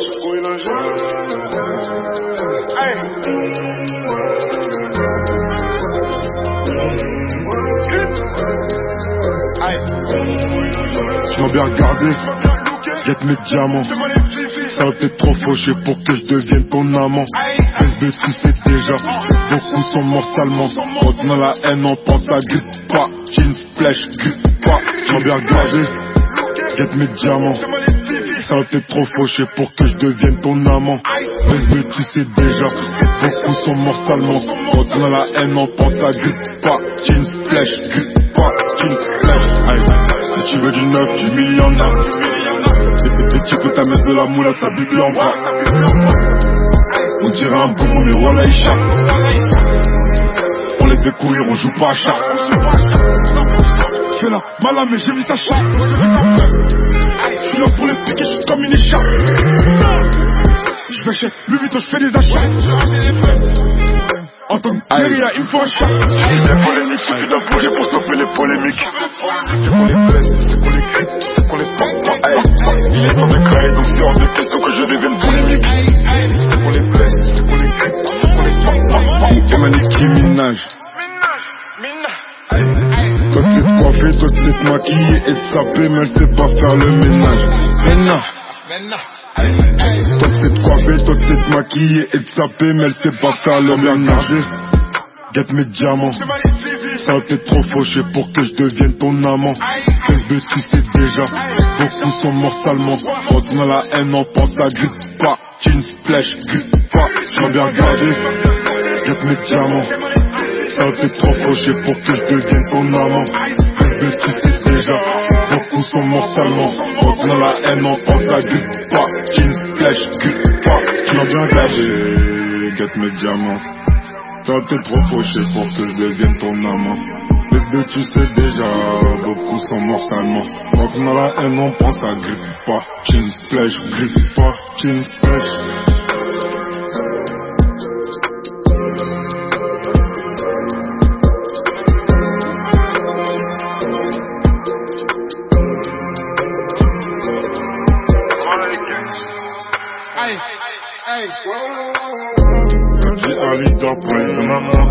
Tu m'as regardé, Get mes diamants. Ça va être trop fauché pour que je devienne ton amant. SB, tu sais déjà, beaucoup sont morts salement. A la haine, on pense à grip pas. Jeans, splash, grip pas. Tu m'as bien regardé, Get mes diamants. Être trop fauché pour que je devienne ton amant. SB, tu sais déjà, beaucoup sont morts salement. Quand on a la haine, on pense à grip pas. Jeans, splash, grip pas. Splash, aïe. Si tu veux du neuf, du millionnaire. Et tu peux t'amener de la moule à ta bibi en bas. On dirait un bon, mais voilà, il. On les fait courir, on joue pas à chat. Fais la malin, mais j'ai mis sa chatte. Je suis là pour les piquer, je suis comme une échappe. Je vais chez Louis Vuitton, je fais des achats. En tant que guérilla, il me faut un chat. Les polémiques, suffit d'un projet pour stopper les polémiques. C'était pour les fesses, c'était pour les crites, c'était pour les pop Il est temps de maquiller et te saper, mais elle sait pas faire le ménage. Ménage. Toi tu sais te coiffer, toi tu sais te maquiller et te saper, mais elle sait pas faire le ménage. Get mes diamants. Ça être trop fauché pour que je devienne ton amant. SB, tu sais déjà, beaucoup sont morts salement. A la haine, on pense à grip pas. Jeans, splash, grip pas. M'as bien regardé, get mes diamants. Ça être trop fauché pour que je devienne ton amant. SB, tu sais beaucoup sont morts salement. A la haine, on pense à grip pas. Jeans, splash, grip pas. Tu m'as bien regardé, get mes diamants. Ça va être trop fauché pour que je devienne ton amant. SB, tu sais déjà, beaucoup sont morts salement. A la haine, on pense à grip pas. Jeans, splash, grip pas. Jeans, splash. Quand j'ai un leader pour les de ma main,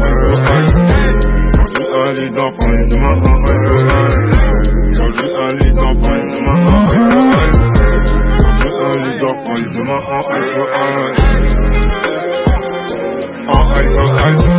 Quand j'ai un leader pour les de ma main, Quand j'ai un leader pour les de ma main, Quand j'ai un leader pour les de ma main, En ice, en ice.